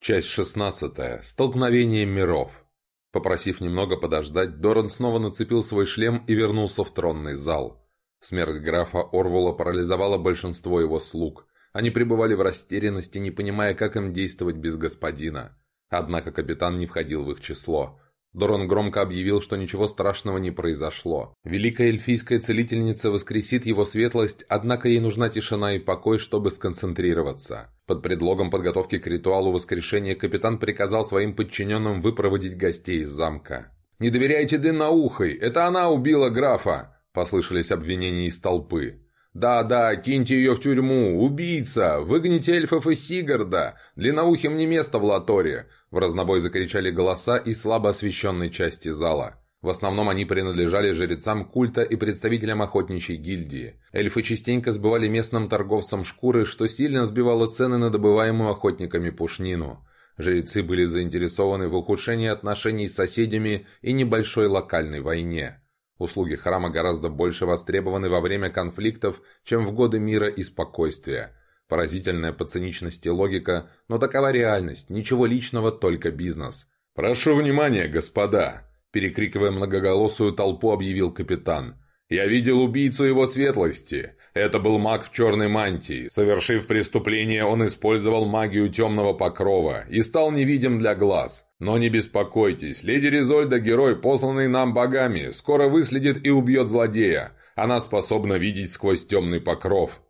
Часть шестнадцатая. Столкновение миров. Попросив немного подождать, Доран снова нацепил свой шлем и вернулся в тронный зал. Смерть графа Орвула парализовала большинство его слуг. Они пребывали в растерянности, не понимая, как им действовать без господина. Однако капитан не входил в их число. Доран громко объявил, что ничего страшного не произошло. Великая эльфийская целительница воскресит его светлость, однако ей нужна тишина и покой, чтобы сконцентрироваться. Под предлогом подготовки к ритуалу воскрешения капитан приказал своим подчиненным выпроводить гостей из замка. «Не доверяйте длинноухой! Это она убила графа!» – послышались обвинения из толпы. «Да-да, киньте ее в тюрьму! Убийца! Выгоните эльфов из Сигарда! Длинноухим не место в Латоре!» В разнобой закричали голоса из слабо освещенной части зала. В основном они принадлежали жрецам культа и представителям охотничьей гильдии. Эльфы частенько сбывали местным торговцам шкуры, что сильно сбивало цены на добываемую охотниками пушнину. Жрецы были заинтересованы в ухудшении отношений с соседями и небольшой локальной войне. Услуги храма гораздо больше востребованы во время конфликтов, чем в годы мира и спокойствия. Поразительная по циничности логика, но такова реальность, ничего личного, только бизнес. «Прошу внимания, господа!» Перекрикивая многоголосую толпу, объявил капитан. «Я видел убийцу его светлости. Это был маг в черной мантии. Совершив преступление, он использовал магию темного покрова и стал невидим для глаз. Но не беспокойтесь, леди Ризольда – герой, посланный нам богами, скоро выследит и убьет злодея. Она способна видеть сквозь темный покров».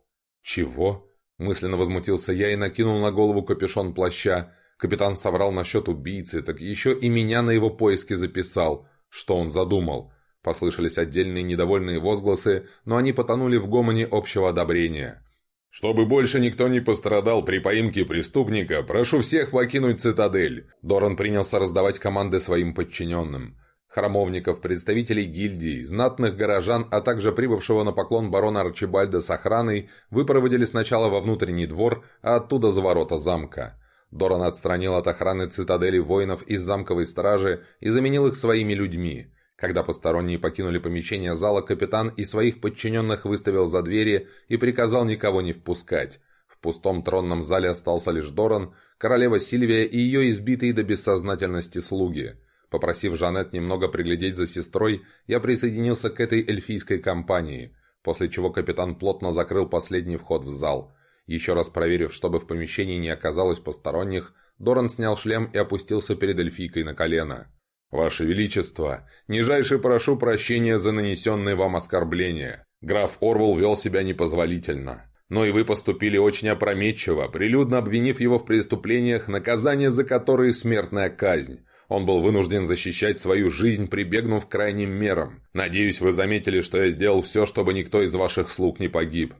«Чего?» – мысленно возмутился я и накинул на голову капюшон плаща. Капитан соврал насчет убийцы, так еще и меня на его поиски записал. Что он задумал? Послышались отдельные недовольные возгласы, но они потонули в гомоне общего одобрения. «Чтобы больше никто не пострадал при поимке преступника, прошу всех покинуть цитадель!» Доран принялся раздавать команды своим подчиненным. Храмовников, представителей гильдии, знатных горожан, а также прибывшего на поклон барона Арчибальда с охраной выпроводили сначала во внутренний двор, а оттуда за ворота замка. Доран отстранил от охраны цитадели воинов из замковой стражи и заменил их своими людьми – когда посторонние покинули помещение зала, капитан и своих подчиненных выставил за двери и приказал никого не впускать. В пустом тронном зале остался лишь Доран, королева Сильвия и ее избитые до бессознательности слуги. Попросив Жанет немного приглядеть за сестрой, я присоединился к этой эльфийской компании, после чего капитан плотно закрыл последний вход в зал. Еще раз проверив, чтобы в помещении не оказалось посторонних, Доран снял шлем и опустился перед эльфийкой на колено. «Ваше Величество, нижайше прошу прощения за нанесенные вам оскорбления. Граф Орвал вел себя непозволительно. Но и вы поступили очень опрометчиво, прилюдно обвинив его в преступлениях, наказание за которые смертная казнь. Он был вынужден защищать свою жизнь, прибегнув к крайним мерам. Надеюсь, вы заметили, что я сделал все, чтобы никто из ваших слуг не погиб».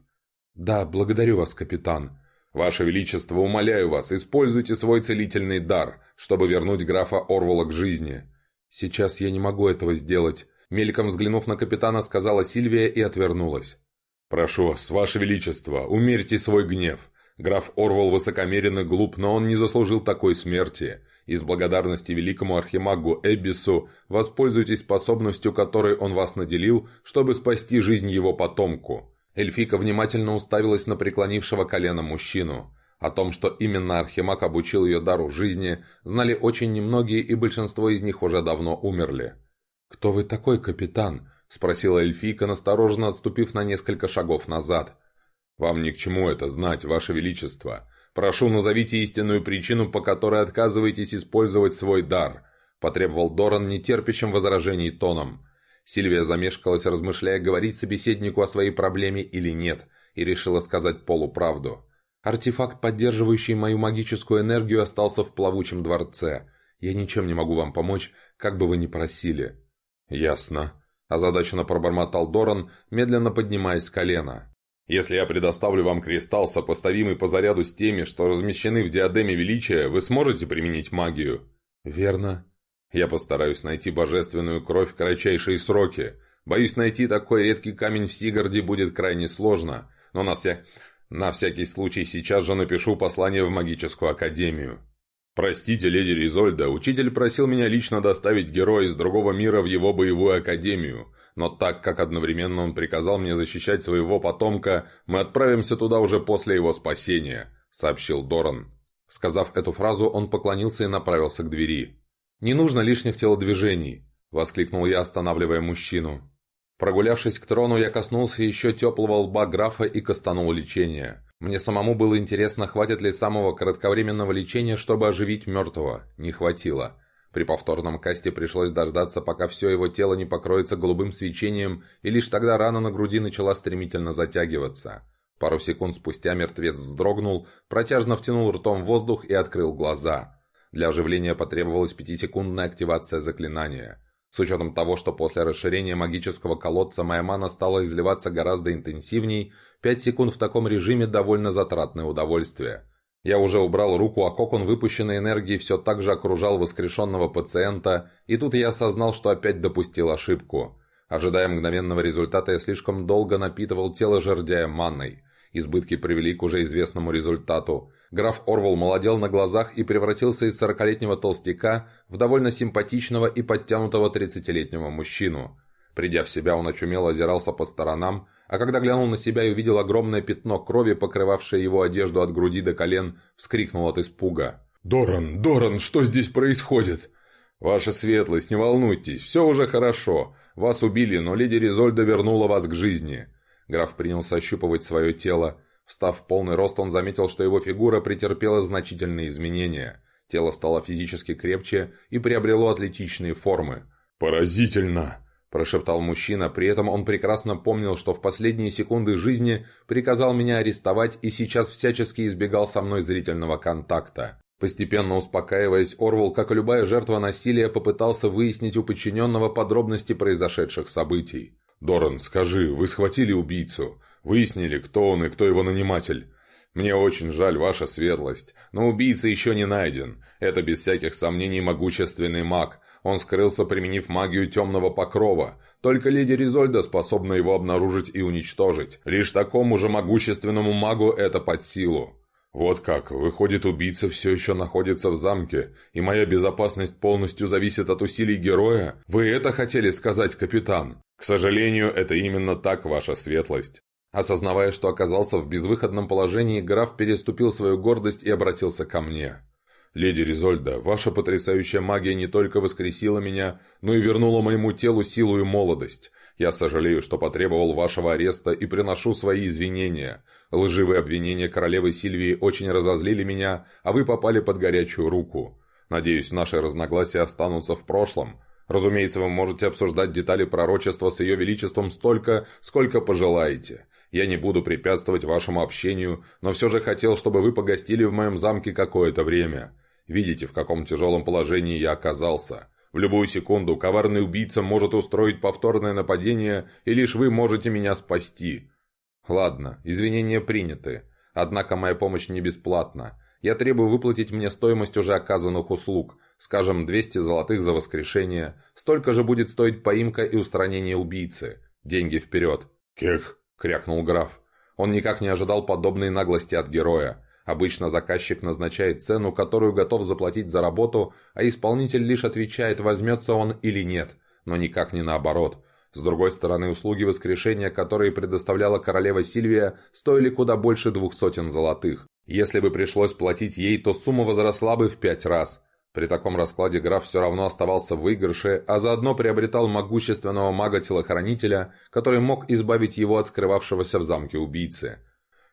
«Да, благодарю вас, капитан», «Ваше Величество, умоляю вас, используйте свой целительный дар, чтобы вернуть графа Орвула к жизни. «Сейчас я не могу этого сделать», — мельком взглянув на капитана, сказала Сильвия и отвернулась. «Прошу вас, ваше величество, умерьте свой гнев. Граф Орвал высокомерен и глуп, но он не заслужил такой смерти. Из благодарности великому архимагу Эббису воспользуйтесь способностью, которой он вас наделил, чтобы спасти жизнь его потомку». Эльфика внимательно уставилась на преклонившего колено мужчину. О том, что именно Архимаг обучил ее дару жизни, знали очень немногие, и большинство из них уже давно умерли. «Кто вы такой, капитан?» – спросила эльфийка, настороженно отступив на несколько шагов назад. «Вам ни к чему это знать, Ваше Величество. Прошу, назовите истинную причину, по которой отказываетесь использовать свой дар», – потребовал Доран нетерпящим возражений тоном. Сильвия замешкалась, размышляя, говорить собеседнику о своей проблеме или нет, и решила сказать полуправду. Артефакт, поддерживающий мою магическую энергию, остался в плавучем дворце. Я ничем не могу вам помочь, как бы вы ни просили». «Ясно», – озадаченно пробормотал Доран, медленно поднимаясь с колена. «Если я предоставлю вам кристалл, сопоставимый по заряду с теми, что размещены в диадеме величия, вы сможете применить магию?» «Верно». «Я постараюсь найти божественную кровь в кратчайшие сроки. Боюсь, найти такой редкий камень в Сигарде будет крайне сложно, но на, вся... На всякий случай сейчас же напишу послание в магическую академию. Простите, леди Ризольда, учитель просил меня лично доставить героя из другого мира в его боевую академию, но так как одновременно он приказал мне защищать своего потомка, мы отправимся туда уже после его спасения», — сообщил Доран. Сказав эту фразу, он поклонился и направился к двери. «Не нужно лишних телодвижений!» — воскликнул я, останавливая мужчину. Прогулявшись к трону, я коснулся еще теплого лба графа и костанул лечение. Мне самому было интересно, хватит ли самого кратковременного лечения, чтобы оживить мертвого. Не хватило. При повторном касте пришлось дождаться, пока все его тело не покроется голубым свечением, и лишь тогда рана на груди начала стремительно затягиваться. Пару секунд спустя мертвец вздрогнул, протяжно втянул ртом воздух и открыл глаза. Для оживления потребовалась пятисекундная активация заклинания. С учетом того, что после расширения магического колодца моя мана стала изливаться гораздо интенсивней, пять секунд в таком режиме довольно затратное удовольствие. Я уже убрал руку, а кокон выпущенной энергии все так же окружал воскрешенного пациента, и тут я осознал, что опять допустил ошибку. Ожидая мгновенного результата, я слишком долго напитывал тело жердяя манной. Избытки привели к уже известному результату. Граф Орвал молодел на глазах и превратился из сорокалетнего толстяка в довольно симпатичного и подтянутого тридцатилетнего мужчину. Придя в себя, он очумело озирался по сторонам, а когда глянул на себя и увидел огромное пятно крови, покрывавшее его одежду от груди до колен, вскрикнул от испуга. «Доран, Доран, что здесь происходит?» «Ваша светлость, не волнуйтесь, все уже хорошо. Вас убили, но леди Ризольда вернула вас к жизни». Граф принялся ощупывать свое тело. Встав в полный рост, он заметил, что его фигура претерпела значительные изменения. Тело стало физически крепче и приобрело атлетичные формы. «Поразительно!» – прошептал мужчина, при этом он прекрасно помнил, что в последние секунды жизни приказал меня арестовать и сейчас всячески избегал со мной зрительного контакта. Постепенно успокаиваясь, Орвал, как и любая жертва насилия, попытался выяснить у подчиненного подробности произошедших событий. «Доран, скажи, вы схватили убийцу? Выяснили, кто он и кто его наниматель?» «Мне очень жаль, ваша светлость, но убийца еще не найден. Это без всяких сомнений могущественный маг, он скрылся, применив магию темного покрова. Только леди Ризольда способна его обнаружить и уничтожить. Лишь такому же могущественному магу это под силу. «Вот как, выходит, убийца все еще находится в замке, и моя безопасность полностью зависит от усилий героя? Вы это хотели сказать, капитан?» «К сожалению, это именно так, ваша светлость». Осознавая, что оказался в безвыходном положении, граф переступил свою гордость и обратился ко мне. «Леди Ризольда, ваша потрясающая магия не только воскресила меня, но и вернула моему телу силу и молодость. Я сожалею, что потребовал вашего ареста и приношу свои извинения. Лживые обвинения королевы Сильвии очень разозлили меня, а вы попали под горячую руку. Надеюсь, наши разногласия останутся в прошлом. Разумеется, вы можете обсуждать детали пророчества с ее величеством столько, сколько пожелаете. Я не буду препятствовать вашему общению, но все же хотел, чтобы вы погостили в моем замке какое-то время. Видите, в каком тяжелом положении я оказался. В любую секунду коварный убийца может устроить повторное нападение, и лишь вы можете меня спасти. Ладно, извинения приняты. Однако моя помощь не бесплатна. Я требую выплатить мне стоимость уже оказанных услуг, скажем, 200 золотых за воскрешение. Столько же будет стоить поимка и устранение убийцы. Деньги вперед. Кех, — крякнул граф. Он никак не ожидал подобной наглости от героя. Обычно заказчик назначает цену, которую готов заплатить за работу, а исполнитель лишь отвечает, возьмется он или нет, но никак не наоборот. С другой стороны, услуги воскрешения, которые предоставляла королева Сильвия, стоили куда больше двух сотен золотых. Если бы пришлось платить ей, то сумма возросла бы в пять раз. При таком раскладе граф все равно оставался в выигрыше, а заодно приобретал могущественного мага-телохранителя, который мог избавить его от скрывавшегося в замке убийцы.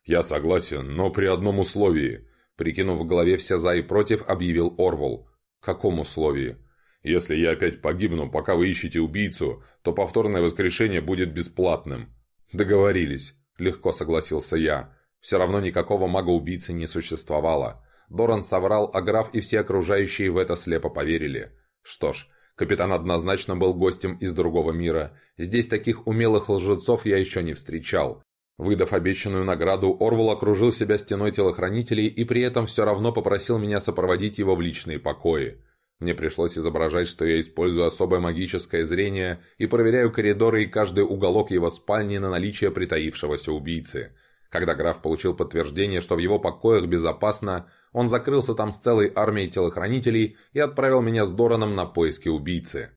«Я согласен, но при одном условии», — прикинув в голове все «за» и «против», объявил Орвал. «Каком условии?» «Если я опять погибну, пока вы ищете убийцу, то повторное воскрешение будет бесплатным». «Договорились», — легко согласился я. «Все равно никакого мага-убийцы не существовало». Доран соврал, а граф и все окружающие в это слепо поверили. Что ж, капитан однозначно был гостем из другого мира. Здесь таких умелых лжецов я еще не встречал. Выдав обещанную награду, Орвал окружил себя стеной телохранителей и при этом все равно попросил меня сопроводить его в личные покои. Мне пришлось изображать, что я использую особое магическое зрение и проверяю коридоры и каждый уголок его спальни на наличие притаившегося убийцы. Когда граф получил подтверждение, что в его покоях безопасно, он закрылся там с целой армией телохранителей и отправил меня с Дораном на поиски убийцы.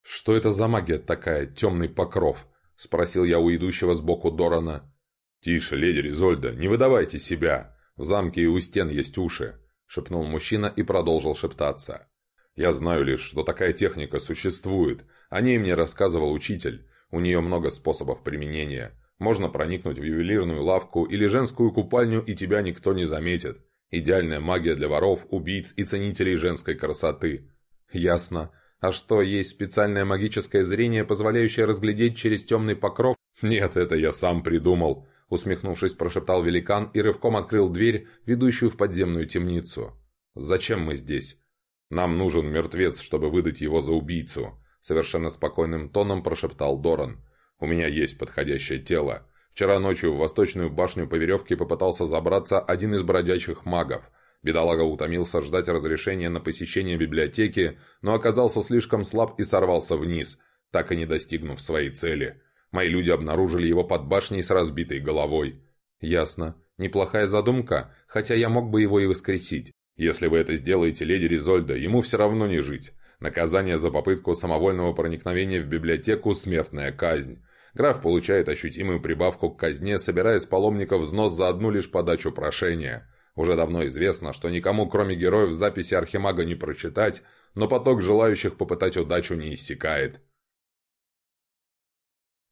«Что это за магия такая, темный покров?» – спросил я у идущего сбоку Дорана. «Тише, леди Ризольда, не выдавайте себя!» В замке и у стен есть уши», — шепнул мужчина и продолжил шептаться. «Я знаю лишь, что такая техника существует. О ней мне рассказывал учитель. У нее много способов применения. Можно проникнуть в ювелирную лавку или женскую купальню, и тебя никто не заметит. Идеальная магия для воров, убийц и ценителей женской красоты». «Ясно. А что, есть специальное магическое зрение, позволяющее разглядеть через темный покров?» «Нет, это я сам придумал», — усмехнувшись, прошептал великан и рывком открыл дверь, ведущую в подземную темницу. «Зачем мы здесь?» «Нам нужен мертвец, чтобы выдать его за убийцу», — совершенно спокойным тоном прошептал Доран. «У меня есть подходящее тело. Вчера ночью в восточную башню по веревке попытался забраться один из бродячих магов. Бедолага утомился ждать разрешения на посещение библиотеки, но оказался слишком слаб и сорвался вниз, так и не достигнув своей цели. Мои люди обнаружили его под башней с разбитой головой. «Ясно. Неплохая задумка, хотя я мог бы его и воскресить. Если вы это сделаете, леди Ризольда, ему все равно не жить. Наказание за попытку самовольного проникновения в библиотеку – смертная казнь. Граф получает ощутимую прибавку к казне, собирая с паломников взнос за одну лишь подачу прошения. Уже давно известно, что никому, кроме героев, записи Архимага не прочитать, но поток желающих попытать удачу не иссякает.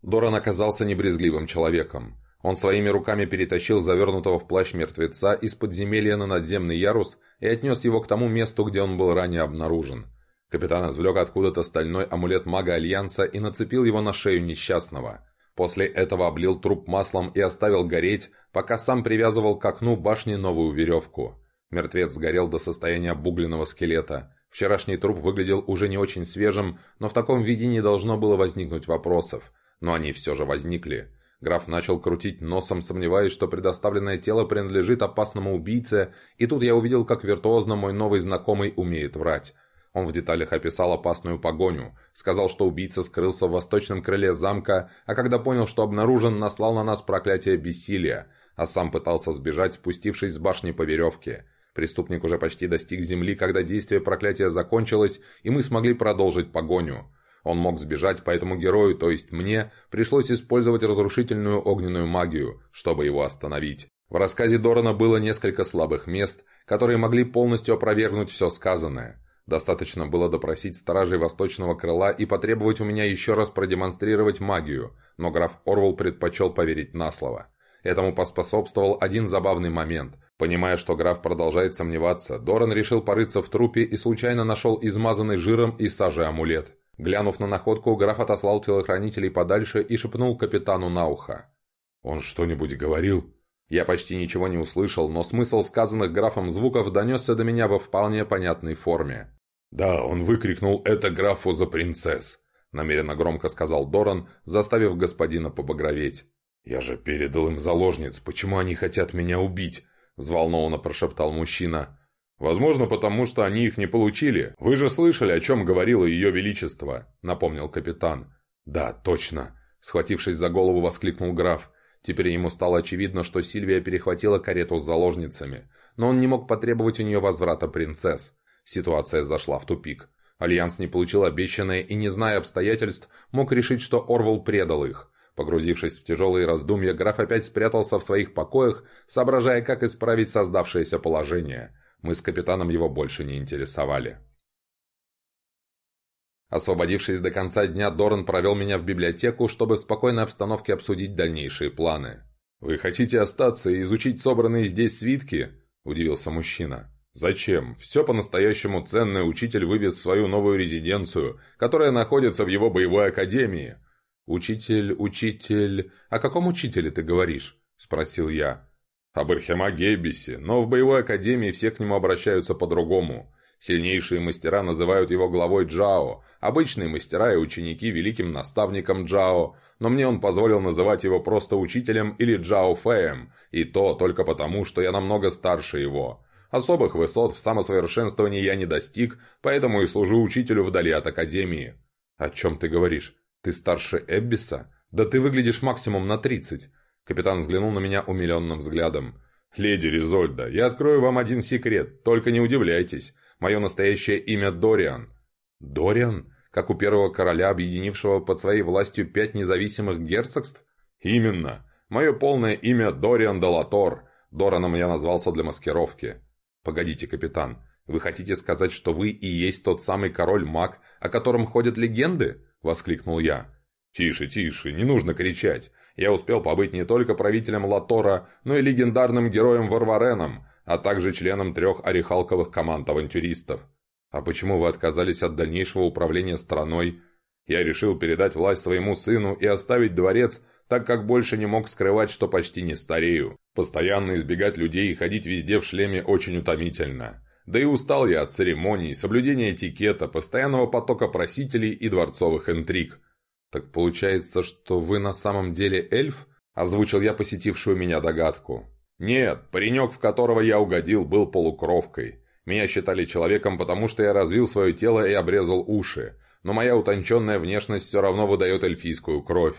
Доран оказался небрезгливым человеком. Он своими руками перетащил завернутого в плащ мертвеца из подземелья на надземный ярус и отнес его к тому месту, где он был ранее обнаружен. Капитан извлек откуда-то стальной амулет мага Альянса и нацепил его на шею несчастного. После этого облил труп маслом и оставил гореть, пока сам привязывал к окну башни новую веревку. Мертвец сгорел до состояния обугленного скелета. Вчерашний труп выглядел уже не очень свежим, но в таком виде не должно было возникнуть вопросов. Но они все же возникли. Граф начал крутить носом, сомневаясь, что предоставленное тело принадлежит опасному убийце, и тут я увидел, как виртуозно мой новый знакомый умеет врать. Он в деталях описал опасную погоню, сказал, что убийца скрылся в восточном крыле замка, а когда понял, что обнаружен, наслал на нас проклятие бессилия, а сам пытался сбежать, спустившись с башни по веревке. Преступник уже почти достиг земли, когда действие проклятия закончилось, и мы смогли продолжить погоню. Он мог сбежать, поэтому герою, то есть мне, пришлось использовать разрушительную огненную магию, чтобы его остановить. В рассказе Дорана было несколько слабых мест, которые могли полностью опровергнуть все сказанное. Достаточно было допросить стражей восточного крыла и потребовать у меня еще раз продемонстрировать магию, но граф Орвал предпочел поверить на слово. Этому поспособствовал один забавный момент. Понимая, что граф продолжает сомневаться, Доран решил порыться в трупе и случайно нашел измазанный жиром и сажей амулет. Глянув на находку, граф отослал телохранителей подальше и шепнул капитану на ухо. «Он что-нибудь говорил?» Я почти ничего не услышал, но смысл сказанных графом звуков донесся до меня во вполне понятной форме. «Да, он выкрикнул это графу за принцесс», — намеренно громко сказал Доран, заставив господина побагроветь. «Я же передал им заложниц, почему они хотят меня убить?» — взволнованно прошептал мужчина. «Возможно, потому что они их не получили. Вы же слышали, о чем говорило ее величество», — напомнил капитан. «Да, точно», — схватившись за голову, воскликнул граф. Теперь ему стало очевидно, что Сильвия перехватила карету с заложницами, но он не мог потребовать у нее возврата принцесс. Ситуация зашла в тупик. Альянс не получил обещанное и, не зная обстоятельств, мог решить, что Орвал предал их. Погрузившись в тяжелые раздумья, граф опять спрятался в своих покоях, соображая, как исправить создавшееся положение. Мы с капитаном его больше не интересовали. Освободившись до конца дня, Доран провел меня в библиотеку, чтобы в спокойной обстановке обсудить дальнейшие планы. «Вы хотите остаться и изучить собранные здесь свитки?» – удивился мужчина. Зачем? Все по-настоящему ценное учитель вывез в свою новую резиденцию, которая находится в его боевой академии. «Учитель, учитель... О каком учителе ты говоришь?» – спросил я. «Об Архима Геббисе, но в боевой академии все к нему обращаются по-другому. Сильнейшие мастера называют его главой Джао, обычные мастера и ученики великим наставником Джао, но мне он позволил называть его просто учителем или Джао Фэем, и то только потому, что я намного старше его». Особых высот в самосовершенствовании я не достиг, поэтому и служу учителю вдали от Академии». «О чем ты говоришь? Ты старше Эббиса? Да ты выглядишь максимум на тридцать». Капитан взглянул на меня умиленным взглядом. «Леди Ризольда, я открою вам один секрет, только не удивляйтесь. Мое настоящее имя Дориан». «Дориан? Как у первого короля, объединившего под своей властью пять независимых герцогств?» «Именно. Мое полное имя Дориан Далатор. Дораном я назвался для маскировки. Погодите, капитан, вы хотите сказать, что вы и есть тот самый король-маг, о котором ходят легенды? Воскликнул я. «Тише, тише, не нужно кричать. Я успел побыть не только правителем Латора, но и легендарным героем Варвареном, а также членом трех орехалковых команд авантюристов. А почему вы отказались от дальнейшего управления страной? Я решил передать власть своему сыну и оставить дворец, так как больше не мог скрывать, что почти не старею. Постоянно избегать людей и ходить везде в шлеме очень утомительно. Да и устал я от церемоний, соблюдения этикета, постоянного потока просителей и дворцовых интриг. «Так получается, что вы на самом деле эльф?» – озвучил я посетившую меня догадку. «Нет, паренек, в которого я угодил, был полукровкой. Меня считали человеком, потому что я развил свое тело и обрезал уши, но моя утонченная внешность все равно выдает эльфийскую кровь.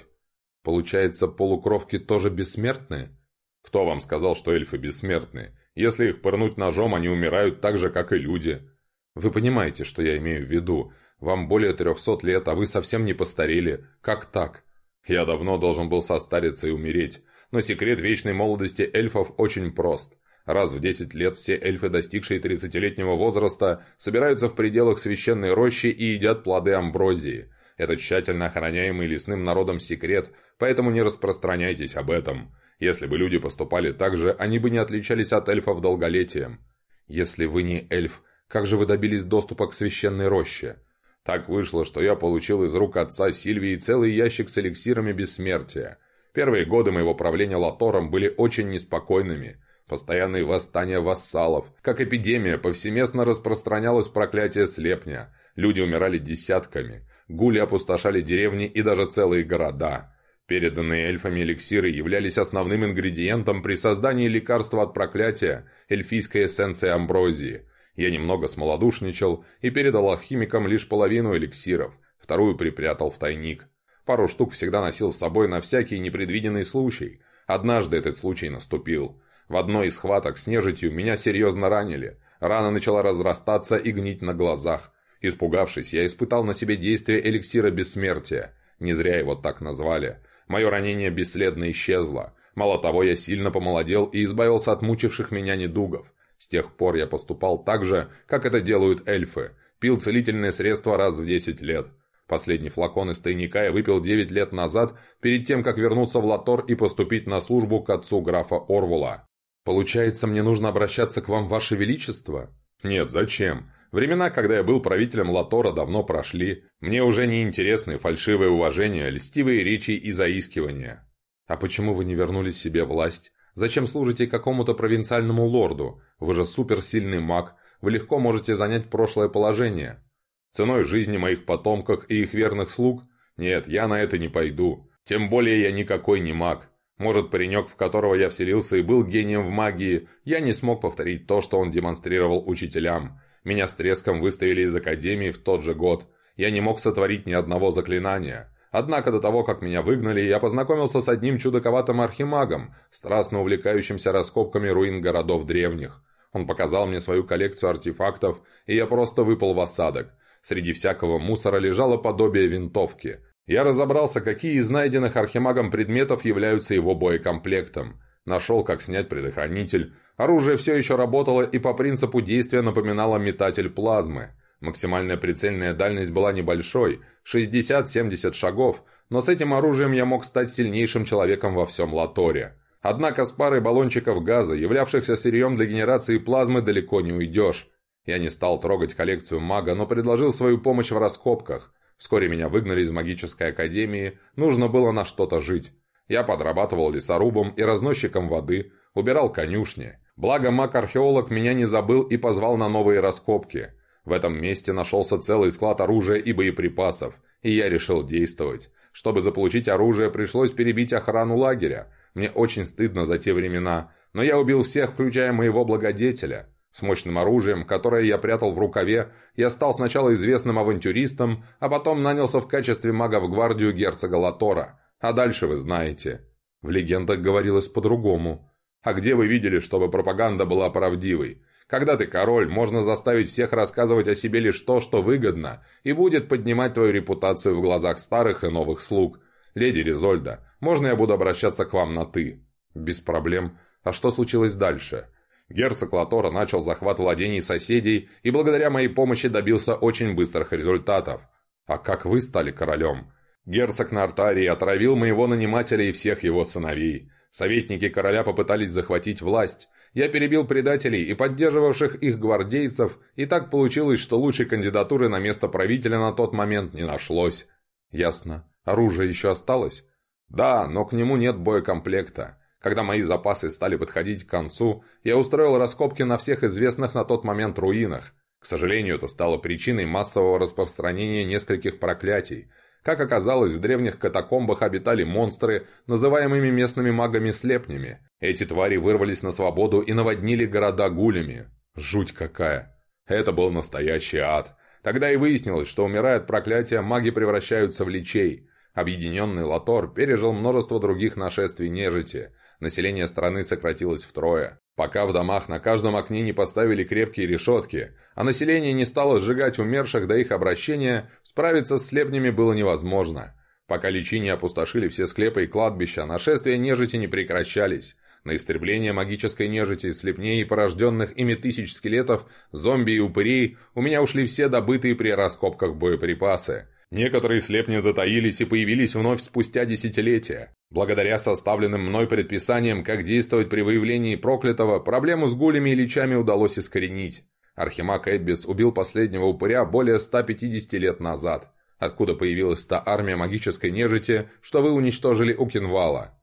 Получается, полукровки тоже бессмертны? Кто вам сказал, что эльфы бессмертны? Если их пырнуть ножом, они умирают так же, как и люди. Вы понимаете, что я имею в виду. Вам более трехсот лет, а вы совсем не постарели. Как так? Я давно должен был состариться и умереть. Но секрет вечной молодости эльфов очень прост. Раз в десять лет все эльфы, достигшие тридцатилетнего возраста, собираются в пределах священной рощи и едят плоды амброзии. Это тщательно охраняемый лесным народом секрет, поэтому не распространяйтесь об этом. Если бы люди поступали так же, они бы не отличались от эльфов долголетием. Если вы не эльф, как же вы добились доступа к священной роще? Так вышло, что я получил из рук отца Сильвии целый ящик с эликсирами бессмертия. Первые годы моего правления Латором были очень неспокойными. Постоянные восстания вассалов. Как эпидемия, повсеместно распространялось проклятие слепня. Люди умирали десятками. Гули опустошали деревни и даже целые города. Переданные эльфами эликсиры являлись основным ингредиентом при создании лекарства от проклятия, эльфийской эссенции амброзии – я немного смолодушничал и передал алхимикам лишь половину эликсиров, вторую припрятал в тайник. Пару штук всегда носил с собой на всякий непредвиденный случай. Однажды этот случай наступил. В одной из схваток с нежитью меня серьезно ранили. Рана начала разрастаться и гнить на глазах. Испугавшись, я испытал на себе действие эликсира бессмертия. Не зря его так назвали. Мое ранение бесследно исчезло. Мало того, я сильно помолодел и избавился от мучивших меня недугов. С тех пор я поступал так же, как это делают эльфы. Пил целительные средства раз в 10 лет. Последний флакон из тайника я выпил 9 лет назад, перед тем, как вернуться в Латор и поступить на службу к отцу графа Орвула. «Получается, мне нужно обращаться к вам, ваше величество?» «Нет, зачем? Времена, когда я был правителем Латора, давно прошли. Мне уже не интересны фальшивое уважение, льстивые речи и заискивания». «А почему вы не вернули себе власть? Зачем служите какому-то провинциальному лорду? Вы же суперсильный маг, вы легко можете занять прошлое положение. Ценой жизни моих потомков и их верных слуг? Нет, я на это не пойду. Тем более я никакой не маг. Может, паренек, в которого я вселился и был гением в магии, я не смог повторить то, что он демонстрировал учителям. Меня с треском выставили из академии в тот же год. Я не мог сотворить ни одного заклинания. Однако до того, как меня выгнали, я познакомился с одним чудаковатым архимагом, страстно увлекающимся раскопками руин городов древних. Он показал мне свою коллекцию артефактов, и я просто выпал в осадок. Среди всякого мусора лежало подобие винтовки. Я разобрался, какие из найденных архимагом предметов являются его боекомплектом. Нашел, как снять предохранитель. Оружие все еще работало и по принципу действия напоминало метатель плазмы. Максимальная прицельная дальность была небольшой, 60-70 шагов, но с этим оружием я мог стать сильнейшим человеком во всем Латоре. Однако с парой баллончиков газа, являвшихся сырьем для генерации плазмы, далеко не уйдешь. Я не стал трогать коллекцию мага, но предложил свою помощь в раскопках. Вскоре меня выгнали из магической академии, нужно было на что-то жить. Я подрабатывал лесорубом и разносчиком воды, убирал конюшни. Благо маг-археолог меня не забыл и позвал на новые раскопки. В этом месте нашелся целый склад оружия и боеприпасов, и я решил действовать. Чтобы заполучить оружие, пришлось перебить охрану лагеря. Мне очень стыдно за те времена, но я убил всех, включая моего благодетеля. С мощным оружием, которое я прятал в рукаве, я стал сначала известным авантюристом, а потом нанялся в качестве мага в гвардию герцога Латора. А дальше вы знаете. В легендах говорилось по-другому. А где вы видели, чтобы пропаганда была правдивой? Когда ты король, можно заставить всех рассказывать о себе лишь то, что выгодно, и будет поднимать твою репутацию в глазах старых и новых слуг. Леди Резольда, можно я буду обращаться к вам на «ты»?» «Без проблем. А что случилось дальше? Герцог Латора начал захват владений соседей и благодаря моей помощи добился очень быстрых результатов. А как вы стали королем? Герцог Нартарий отравил моего нанимателя и всех его сыновей. Советники короля попытались захватить власть. Я перебил предателей и поддерживавших их гвардейцев, и так получилось, что лучшей кандидатуры на место правителя на тот момент не нашлось. Ясно. Оружие еще осталось? Да, но к нему нет боекомплекта. Когда мои запасы стали подходить к концу, я устроил раскопки на всех известных на тот момент руинах. К сожалению, это стало причиной массового распространения нескольких проклятий. Как оказалось, в древних катакомбах обитали монстры, называемыми местными магами-слепнями. Эти твари вырвались на свободу и наводнили города гулями. Жуть какая! Это был настоящий ад. Тогда и выяснилось, что умирая от проклятия, маги превращаются в личей. Объединенный Латор пережил множество других нашествий нежити. Население страны сократилось втрое. Пока в домах на каждом окне не поставили крепкие решетки, а население не стало сжигать умерших до их обращения, справиться с слепнями было невозможно. Пока личи не опустошили все склепы и кладбища, нашествия нежити не прекращались. На истребление магической нежити, слепней и порожденных ими тысяч скелетов, зомби и упырей у меня ушли все добытые при раскопках боеприпасы. Некоторые слепни затаились и появились вновь спустя десятилетия. Благодаря составленным мной предписаниям, как действовать при выявлении проклятого, проблему с гулями и личами удалось искоренить. Архимаг Эббис убил последнего упыря более 150 лет назад. Откуда появилась та армия магической нежити, что вы уничтожили у Кинвала?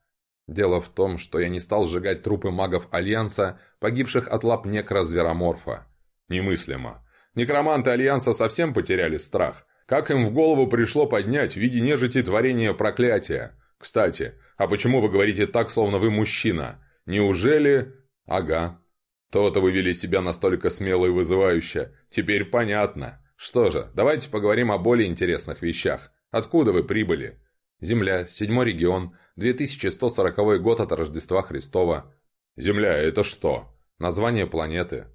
Дело в том, что я не стал сжигать трупы магов Альянса, погибших от лап некрозвероморфа. Немыслимо. Некроманты Альянса совсем потеряли страх – как им в голову пришло поднять в виде нежити творение проклятия? Кстати, а почему вы говорите так, словно вы мужчина? Неужели... Ага. То-то вы вели себя настолько смело и вызывающе. Теперь понятно. Что же, давайте поговорим о более интересных вещах. Откуда вы прибыли? Земля, седьмой регион, 2140 год от Рождества Христова. Земля – это что? Название планеты.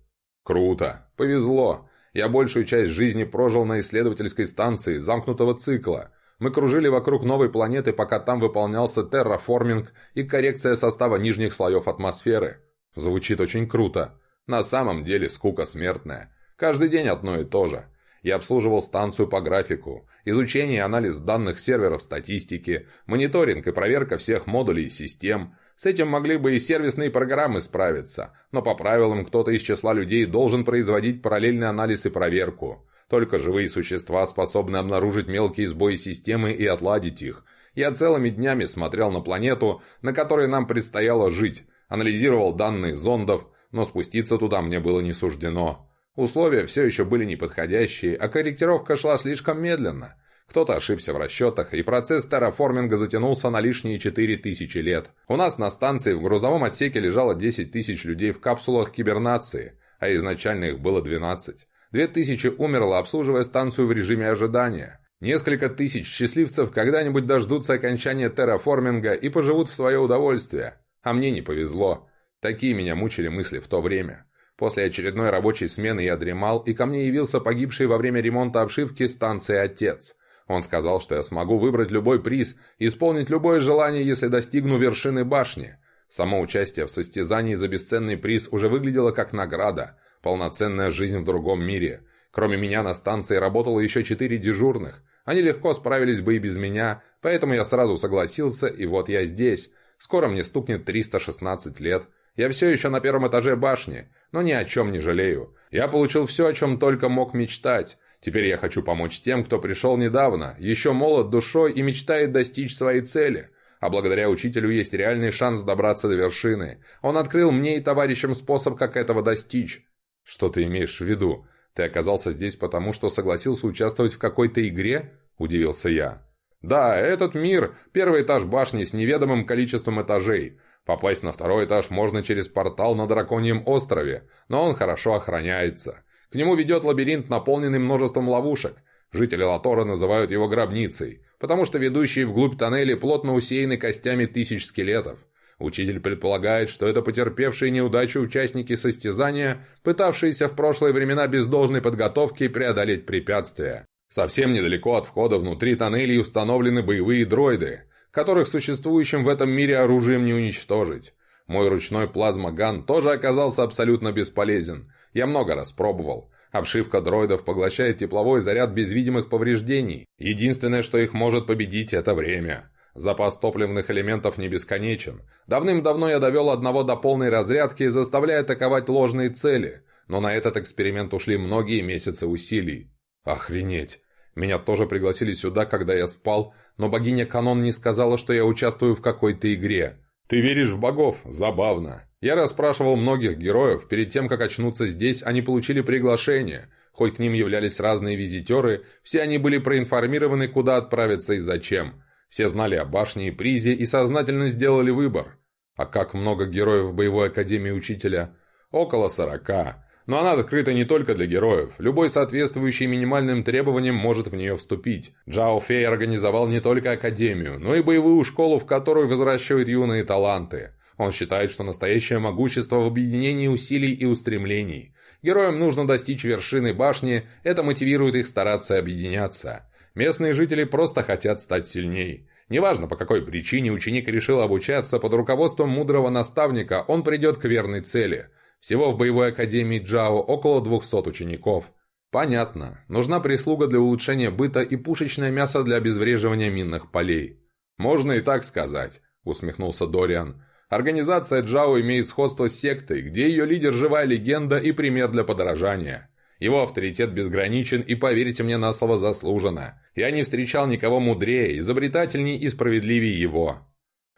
Круто. Повезло. Я большую часть жизни прожил на исследовательской станции замкнутого цикла. Мы кружили вокруг новой планеты, пока там выполнялся терраформинг и коррекция состава нижних слоев атмосферы. Звучит очень круто. На самом деле скука смертная. Каждый день одно и то же. Я обслуживал станцию по графику, изучение и анализ данных серверов статистики, мониторинг и проверка всех модулей и систем – с этим могли бы и сервисные программы справиться, но по правилам кто-то из числа людей должен производить параллельный анализ и проверку. Только живые существа способны обнаружить мелкие сбои системы и отладить их. Я целыми днями смотрел на планету, на которой нам предстояло жить, анализировал данные зондов, но спуститься туда мне было не суждено. Условия все еще были неподходящие, а корректировка шла слишком медленно. Кто-то ошибся в расчетах, и процесс терраформинга затянулся на лишние 4000 лет. У нас на станции в грузовом отсеке лежало 10 тысяч людей в капсулах кибернации, а изначально их было 12. 2000 умерло, обслуживая станцию в режиме ожидания. Несколько тысяч счастливцев когда-нибудь дождутся окончания терраформинга и поживут в свое удовольствие. А мне не повезло. Такие меня мучили мысли в то время. После очередной рабочей смены я дремал, и ко мне явился погибший во время ремонта обшивки станции отец. Он сказал, что я смогу выбрать любой приз исполнить любое желание, если достигну вершины башни. Само участие в состязании за бесценный приз уже выглядело как награда, полноценная жизнь в другом мире. Кроме меня на станции работало еще четыре дежурных. Они легко справились бы и без меня, поэтому я сразу согласился, и вот я здесь. Скоро мне стукнет 316 лет. Я все еще на первом этаже башни, но ни о чем не жалею. Я получил все, о чем только мог мечтать. Теперь я хочу помочь тем, кто пришел недавно, еще молод душой и мечтает достичь своей цели. А благодаря учителю есть реальный шанс добраться до вершины. Он открыл мне и товарищам способ, как этого достичь. Что ты имеешь в виду? Ты оказался здесь потому, что согласился участвовать в какой-то игре? Удивился я. Да, этот мир – первый этаж башни с неведомым количеством этажей. Попасть на второй этаж можно через портал на Драконьем острове, но он хорошо охраняется. К нему ведет лабиринт, наполненный множеством ловушек. Жители Латора называют его гробницей, потому что ведущие вглубь тоннели плотно усеяны костями тысяч скелетов. Учитель предполагает, что это потерпевшие неудачу участники состязания, пытавшиеся в прошлые времена без должной подготовки преодолеть препятствия. Совсем недалеко от входа внутри тоннелей установлены боевые дроиды, которых существующим в этом мире оружием не уничтожить. Мой ручной плазмоган тоже оказался абсолютно бесполезен. Я много раз пробовал. Обшивка дроидов поглощает тепловой заряд без видимых повреждений. Единственное, что их может победить, это время. Запас топливных элементов не бесконечен. Давным-давно я довел одного до полной разрядки, заставляя атаковать ложные цели. Но на этот эксперимент ушли многие месяцы усилий. Охренеть. Меня тоже пригласили сюда, когда я спал, но богиня Канон не сказала, что я участвую в какой-то игре. Ты веришь в богов? Забавно. Я расспрашивал многих героев, перед тем, как очнуться здесь, они получили приглашение. Хоть к ним являлись разные визитеры, все они были проинформированы, куда отправиться и зачем. Все знали о башне и призе и сознательно сделали выбор. А как много героев в боевой академии учителя? Около сорока. Но она открыта не только для героев. Любой соответствующий минимальным требованиям может в нее вступить. Джао Фей организовал не только академию, но и боевую школу, в которую возвращают юные таланты. Он считает, что настоящее могущество в объединении усилий и устремлений. Героям нужно достичь вершины башни, это мотивирует их стараться объединяться. Местные жители просто хотят стать сильней. Неважно, по какой причине ученик решил обучаться, под руководством мудрого наставника он придет к верной цели – всего в боевой академии Джао около 200 учеников. Понятно, нужна прислуга для улучшения быта и пушечное мясо для обезвреживания минных полей. Можно и так сказать, усмехнулся Дориан. Организация Джао имеет сходство с сектой, где ее лидер живая легенда и пример для подражания. Его авторитет безграничен и, поверьте мне на слово, заслуженно. Я не встречал никого мудрее, изобретательней и справедливее его.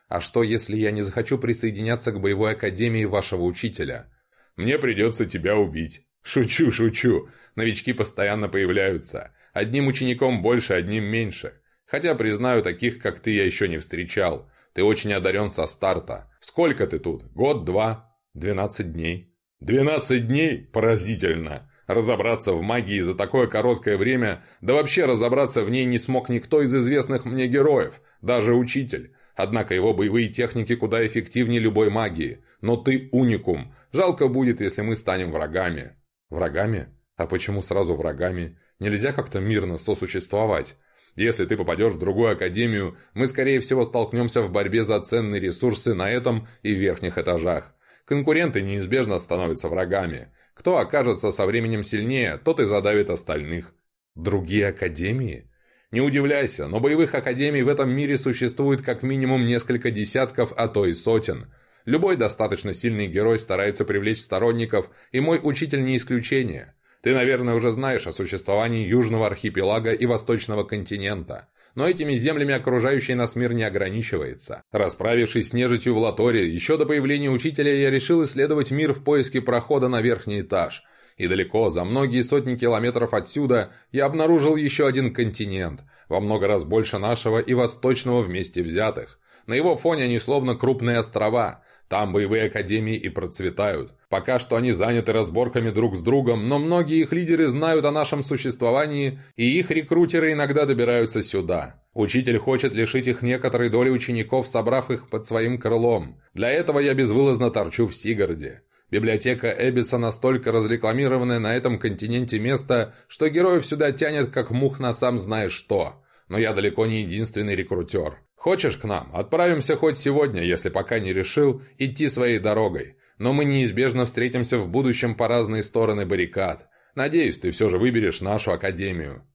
А что, если я не захочу присоединяться к боевой академии вашего учителя? Мне придется тебя убить. Шучу, шучу. Новички постоянно появляются. Одним учеником больше, одним меньше. Хотя, признаю, таких, как ты, я еще не встречал. Ты очень одарен со старта. Сколько ты тут? Год, два? Двенадцать дней. Двенадцать дней? Поразительно. Разобраться в магии за такое короткое время, да вообще разобраться в ней не смог никто из известных мне героев, даже учитель. Однако его боевые техники куда эффективнее любой магии. Но ты уникум, Жалко будет, если мы станем врагами». «Врагами? А почему сразу врагами? Нельзя как-то мирно сосуществовать?» Если ты попадешь в другую академию, мы, скорее всего, столкнемся в борьбе за ценные ресурсы на этом и верхних этажах. Конкуренты неизбежно становятся врагами. Кто окажется со временем сильнее, тот и задавит остальных. Другие академии? Не удивляйся, но боевых академий в этом мире существует как минимум несколько десятков, а то и сотен. Любой достаточно сильный герой старается привлечь сторонников, и мой учитель не исключение. Ты, наверное, уже знаешь о существовании Южного архипелага и Восточного континента. Но этими землями окружающий нас мир не ограничивается. Расправившись с нежитью в Латоре, еще до появления учителя я решил исследовать мир в поиске прохода на верхний этаж. И далеко, за многие сотни километров отсюда, я обнаружил еще один континент, во много раз больше нашего и восточного вместе взятых. На его фоне они словно крупные острова, там боевые академии и процветают. Пока что они заняты разборками друг с другом, но многие их лидеры знают о нашем существовании, и их рекрутеры иногда добираются сюда. Учитель хочет лишить их некоторой доли учеников, собрав их под своим крылом. Для этого я безвылазно торчу в Сигарде. Библиотека Эбиса настолько разрекламированное на этом континенте место, что героев сюда тянет как мух на сам знаешь что. Но я далеко не единственный рекрутер. Хочешь к нам? Отправимся хоть сегодня, если пока не решил идти своей дорогой. Но мы неизбежно встретимся в будущем по разные стороны баррикад. Надеюсь, ты все же выберешь нашу академию».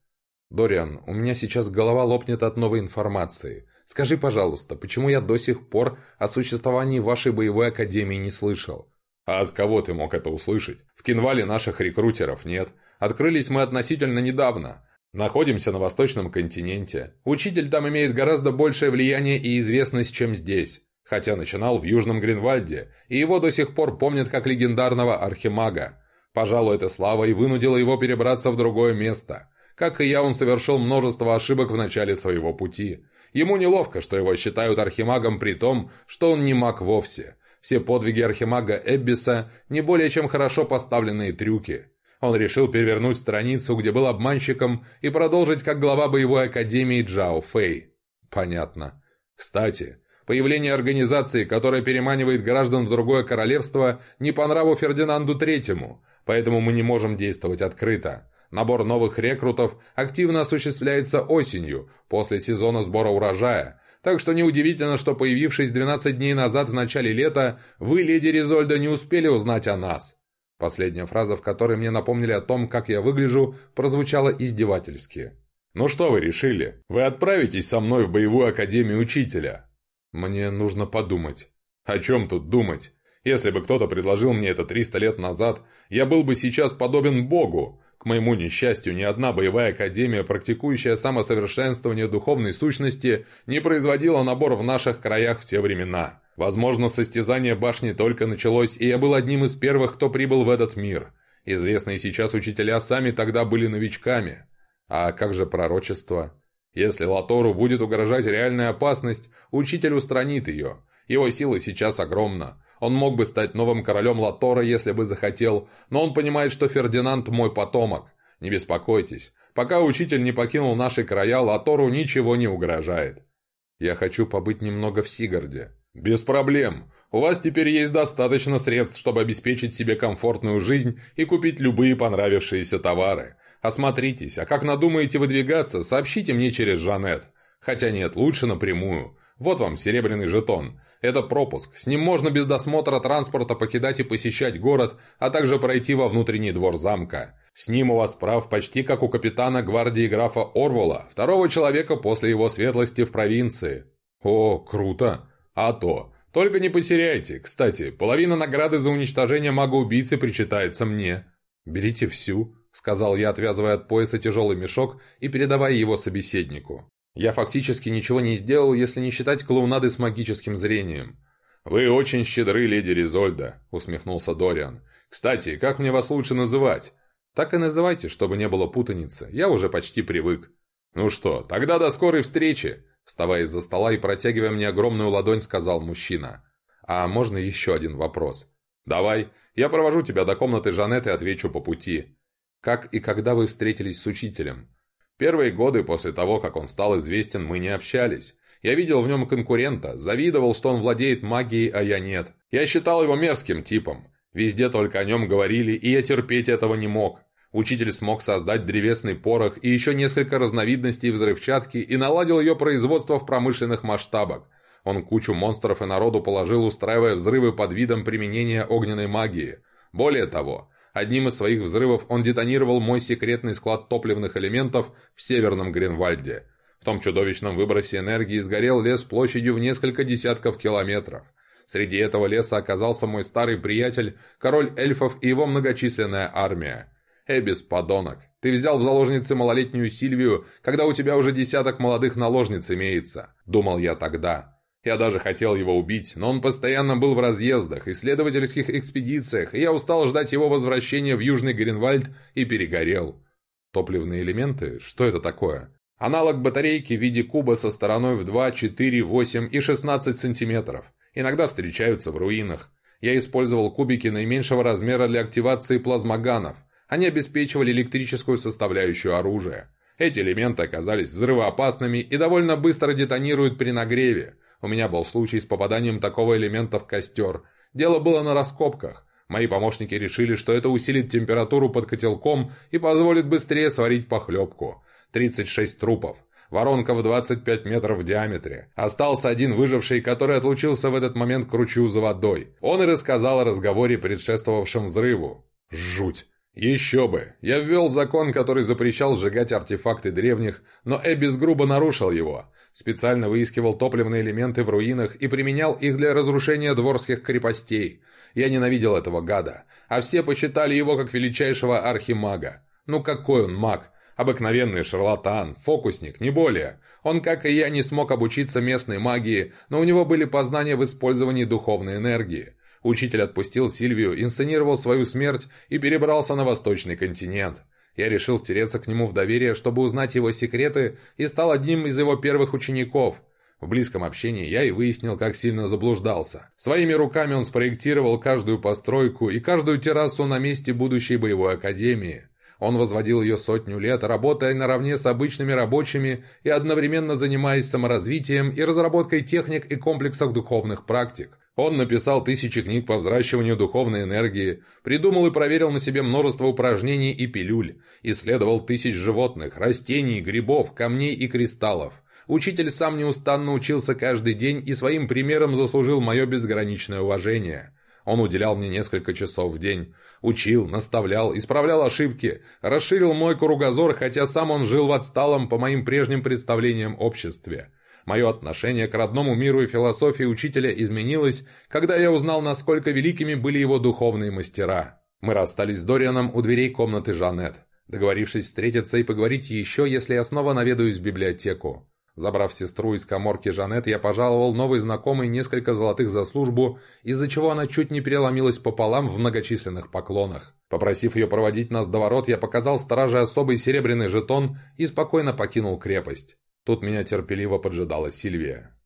«Дориан, у меня сейчас голова лопнет от новой информации. Скажи, пожалуйста, почему я до сих пор о существовании вашей боевой академии не слышал?» «А от кого ты мог это услышать? В Кинвале наших рекрутеров нет. Открылись мы относительно недавно. Находимся на восточном континенте. Учитель там имеет гораздо большее влияние и известность, чем здесь. Хотя начинал в Южном Гринвальде, и его до сих пор помнят как легендарного архимага. Пожалуй, эта слава и вынудила его перебраться в другое место. Как и я, он совершил множество ошибок в начале своего пути. Ему неловко, что его считают архимагом при том, что он не маг вовсе. Все подвиги архимага Эббиса не более чем хорошо поставленные трюки. Он решил перевернуть страницу, где был обманщиком, и продолжить как глава боевой академии Джао Фэй. Понятно. Кстати, появление организации, которая переманивает граждан в другое королевство, не по нраву Фердинанду Третьему, поэтому мы не можем действовать открыто. Набор новых рекрутов активно осуществляется осенью, после сезона сбора урожая, так что неудивительно, что появившись 12 дней назад в начале лета, вы, леди Ризольда, не успели узнать о нас». Последняя фраза, в которой мне напомнили о том, как я выгляжу, прозвучала издевательски. «Ну что вы решили? Вы отправитесь со мной в боевую академию учителя?» «Мне нужно подумать». «О чем тут думать? Если бы кто-то предложил мне это 300 лет назад, я был бы сейчас подобен Богу. Моему несчастью, ни одна боевая академия, практикующая самосовершенствование духовной сущности, не производила набор в наших краях в те времена. Возможно, состязание башни только началось, и я был одним из первых, кто прибыл в этот мир. Известные сейчас учителя сами тогда были новичками. А как же пророчество? Если Латору будет угрожать реальная опасность, учитель устранит ее. Его сила сейчас огромна. Он мог бы стать новым королем Латора, если бы захотел, но он понимает, что Фердинанд мой потомок. Не беспокойтесь, пока учитель не покинул наши края, Латору ничего не угрожает. Я хочу побыть немного в Сигарде. Без проблем. У вас теперь есть достаточно средств, чтобы обеспечить себе комфортную жизнь и купить любые понравившиеся товары. Осмотритесь, а как надумаете выдвигаться, сообщите мне через Жанет. Хотя нет, лучше напрямую. Вот вам серебряный жетон. Это пропуск. С ним можно без досмотра транспорта покидать и посещать город, а также пройти во внутренний двор замка. С ним у вас прав почти как у капитана гвардии графа Орвола, второго человека после его светлости в провинции. О, круто. А то. Только не потеряйте. Кстати, половина награды за уничтожение мага-убийцы причитается мне. Берите всю, сказал я, отвязывая от пояса тяжелый мешок и передавая его собеседнику. Я фактически ничего не сделал, если не считать клоунады с магическим зрением. «Вы очень щедры, леди Ризольда», — усмехнулся Дориан. «Кстати, как мне вас лучше называть?» «Так и называйте, чтобы не было путаницы. Я уже почти привык». «Ну что, тогда до скорой встречи!» Вставая из-за стола и протягивая мне огромную ладонь, сказал мужчина. «А можно еще один вопрос?» «Давай. Я провожу тебя до комнаты Жанет и отвечу по пути». «Как и когда вы встретились с учителем?» Первые годы после того, как он стал известен, мы не общались. Я видел в нем конкурента, завидовал, что он владеет магией, а я нет. Я считал его мерзким типом. Везде только о нем говорили, и я терпеть этого не мог. Учитель смог создать древесный порох и еще несколько разновидностей взрывчатки и наладил ее производство в промышленных масштабах. Он кучу монстров и народу положил, устраивая взрывы под видом применения огненной магии. Более того, Одним из своих взрывов он детонировал мой секретный склад топливных элементов в Северном Гренвальде. В том чудовищном выбросе энергии сгорел лес площадью в несколько десятков километров. Среди этого леса оказался мой старый приятель, король эльфов и его многочисленная армия. «Эбис, подонок, ты взял в заложницы малолетнюю Сильвию, когда у тебя уже десяток молодых наложниц имеется», — думал я тогда. Я даже хотел его убить, но он постоянно был в разъездах, исследовательских экспедициях, и я устал ждать его возвращения в Южный Гринвальд и перегорел. Топливные элементы? Что это такое? Аналог батарейки в виде куба со стороной в 2, 4, 8 и 16 сантиметров. Иногда встречаются в руинах. Я использовал кубики наименьшего размера для активации плазмоганов. Они обеспечивали электрическую составляющую оружия. Эти элементы оказались взрывоопасными и довольно быстро детонируют при нагреве. У меня был случай с попаданием такого элемента в костер. Дело было на раскопках. Мои помощники решили, что это усилит температуру под котелком и позволит быстрее сварить похлебку. 36 трупов. Воронка в 25 метров в диаметре. Остался один выживший, который отлучился в этот момент к ручью за водой. Он и рассказал о разговоре, предшествовавшем взрыву. Жуть. Еще бы. Я ввел закон, который запрещал сжигать артефакты древних, но Эббис грубо нарушил его. Специально выискивал топливные элементы в руинах и применял их для разрушения дворских крепостей. Я ненавидел этого гада, а все почитали его как величайшего архимага. Ну какой он маг? Обыкновенный шарлатан, фокусник, не более. Он, как и я, не смог обучиться местной магии, но у него были познания в использовании духовной энергии. Учитель отпустил Сильвию, инсценировал свою смерть и перебрался на восточный континент. Я решил втереться к нему в доверие, чтобы узнать его секреты, и стал одним из его первых учеников. В близком общении я и выяснил, как сильно заблуждался. Своими руками он спроектировал каждую постройку и каждую террасу на месте будущей боевой академии. Он возводил ее сотню лет, работая наравне с обычными рабочими и одновременно занимаясь саморазвитием и разработкой техник и комплексов духовных практик. Он написал тысячи книг по взращиванию духовной энергии, придумал и проверил на себе множество упражнений и пилюль, исследовал тысяч животных, растений, грибов, камней и кристаллов. Учитель сам неустанно учился каждый день и своим примером заслужил мое безграничное уважение. Он уделял мне несколько часов в день. Учил, наставлял, исправлял ошибки, расширил мой кругозор, хотя сам он жил в отсталом по моим прежним представлениям обществе. Мое отношение к родному миру и философии учителя изменилось, когда я узнал, насколько великими были его духовные мастера. Мы расстались с Дорианом у дверей комнаты Жанет, договорившись встретиться и поговорить еще, если я снова наведаюсь в библиотеку. Забрав сестру из коморки Жанет, я пожаловал новой знакомой несколько золотых за службу, из-за чего она чуть не переломилась пополам в многочисленных поклонах. Попросив ее проводить нас до ворот, я показал страже особый серебряный жетон и спокойно покинул крепость. Тут меня терпеливо поджидала Сильвия.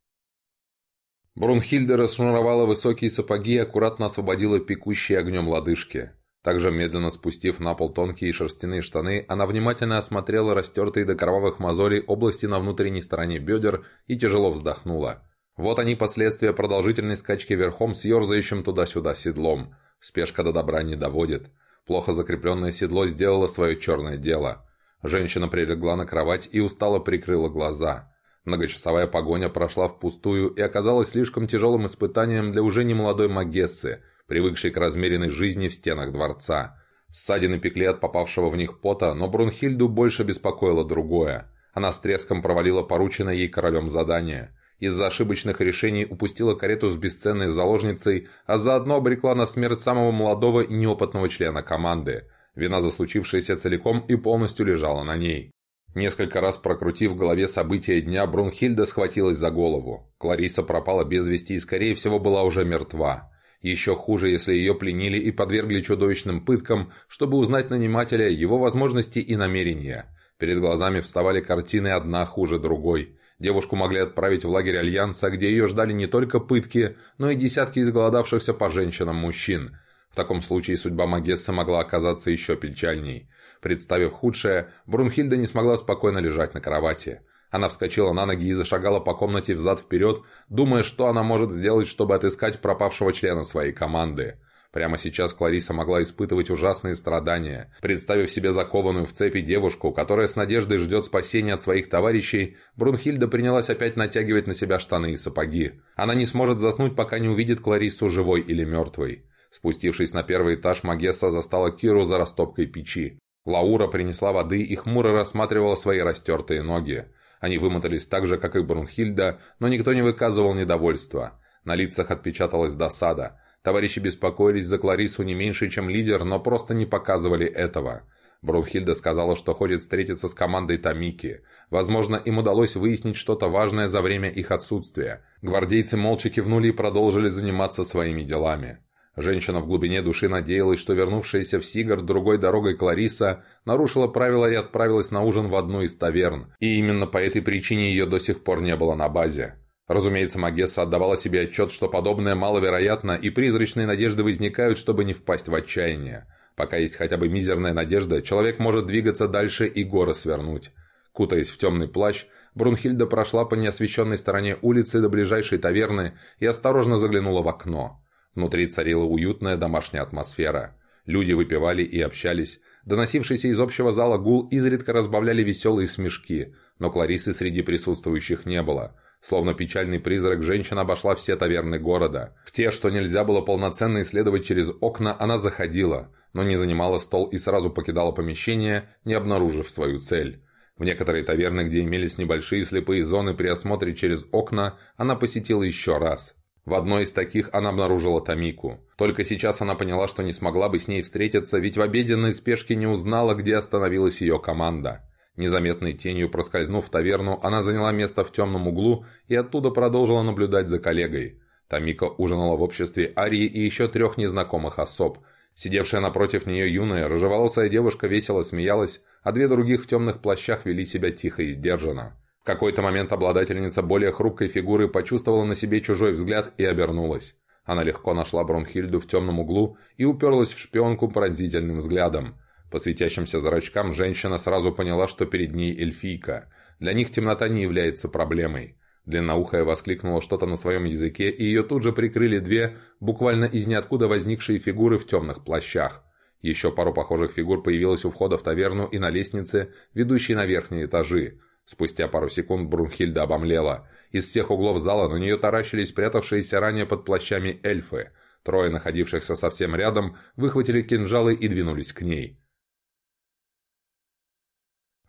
Брунхильда расшнуровала высокие сапоги и аккуратно освободила пекущие огнем лодыжки. Также медленно спустив на пол тонкие шерстяные штаны, она внимательно осмотрела растертые до кровавых мозолей области на внутренней стороне бедер и тяжело вздохнула. Вот они последствия продолжительной скачки верхом с ерзающим туда-сюда седлом. Спешка до добра не доводит. Плохо закрепленное седло сделало свое черное дело. Женщина прилегла на кровать и устало прикрыла глаза. Многочасовая погоня прошла впустую и оказалась слишком тяжелым испытанием для уже немолодой Магессы – привыкший к размеренной жизни в стенах дворца. Ссадины пекли от попавшего в них пота, но Брунхильду больше беспокоило другое. Она с треском провалила порученное ей королем задание. Из-за ошибочных решений упустила карету с бесценной заложницей, а заодно обрекла на смерть самого молодого и неопытного члена команды. Вина за случившееся целиком и полностью лежала на ней. Несколько раз прокрутив в голове события дня, Брунхильда схватилась за голову. Клариса пропала без вести и, скорее всего, была уже мертва. Еще хуже, если ее пленили и подвергли чудовищным пыткам, чтобы узнать нанимателя, его возможности и намерения. Перед глазами вставали картины одна хуже другой. Девушку могли отправить в лагерь Альянса, где ее ждали не только пытки, но и десятки изголодавшихся по женщинам мужчин. В таком случае судьба Магесса могла оказаться еще печальней. Представив худшее, Брунхильда не смогла спокойно лежать на кровати. Она вскочила на ноги и зашагала по комнате взад-вперед, думая, что она может сделать, чтобы отыскать пропавшего члена своей команды. Прямо сейчас Клариса могла испытывать ужасные страдания. Представив себе закованную в цепи девушку, которая с надеждой ждет спасения от своих товарищей, Брунхильда принялась опять натягивать на себя штаны и сапоги. Она не сможет заснуть, пока не увидит Кларису живой или мертвой. Спустившись на первый этаж, Магесса застала Киру за растопкой печи. Лаура принесла воды и хмуро рассматривала свои растертые ноги. Они вымотались так же, как и Брунхильда, но никто не выказывал недовольства. На лицах отпечаталась досада. Товарищи беспокоились за Кларису не меньше, чем лидер, но просто не показывали этого. Брунхильда сказала, что хочет встретиться с командой Тамики. Возможно, им удалось выяснить что-то важное за время их отсутствия. Гвардейцы молча кивнули и продолжили заниматься своими делами. Женщина в глубине души надеялась, что вернувшаяся в Сигар другой дорогой Клариса нарушила правила и отправилась на ужин в одну из таверн, и именно по этой причине ее до сих пор не было на базе. Разумеется, Магесса отдавала себе отчет, что подобное маловероятно, и призрачные надежды возникают, чтобы не впасть в отчаяние. Пока есть хотя бы мизерная надежда, человек может двигаться дальше и горы свернуть. Кутаясь в темный плащ, Брунхильда прошла по неосвещенной стороне улицы до ближайшей таверны и осторожно заглянула в окно. Внутри царила уютная домашняя атмосфера. Люди выпивали и общались. Доносившийся из общего зала гул изредка разбавляли веселые смешки, но Кларисы среди присутствующих не было. Словно печальный призрак, женщина обошла все таверны города. В те, что нельзя было полноценно исследовать через окна, она заходила, но не занимала стол и сразу покидала помещение, не обнаружив свою цель. В некоторые таверны, где имелись небольшие слепые зоны при осмотре через окна, она посетила еще раз – в одной из таких она обнаружила Тамику. Только сейчас она поняла, что не смогла бы с ней встретиться, ведь в обеденной спешке не узнала, где остановилась ее команда. Незаметной тенью проскользнув в таверну, она заняла место в темном углу и оттуда продолжила наблюдать за коллегой. Тамика ужинала в обществе Арии и еще трех незнакомых особ. Сидевшая напротив нее юная, рыжеволосая девушка весело смеялась, а две других в темных плащах вели себя тихо и сдержанно. В какой-то момент обладательница более хрупкой фигуры почувствовала на себе чужой взгляд и обернулась. Она легко нашла Бронхильду в темном углу и уперлась в шпионку пронзительным взглядом. По светящимся зрачкам женщина сразу поняла, что перед ней эльфийка. Для них темнота не является проблемой. Длинноухая воскликнула что-то на своем языке, и ее тут же прикрыли две, буквально из ниоткуда возникшие фигуры в темных плащах. Еще пару похожих фигур появилось у входа в таверну и на лестнице, ведущей на верхние этажи. Спустя пару секунд Брунхильда обомлела. Из всех углов зала на нее таращились прятавшиеся ранее под плащами эльфы. Трое, находившихся совсем рядом, выхватили кинжалы и двинулись к ней.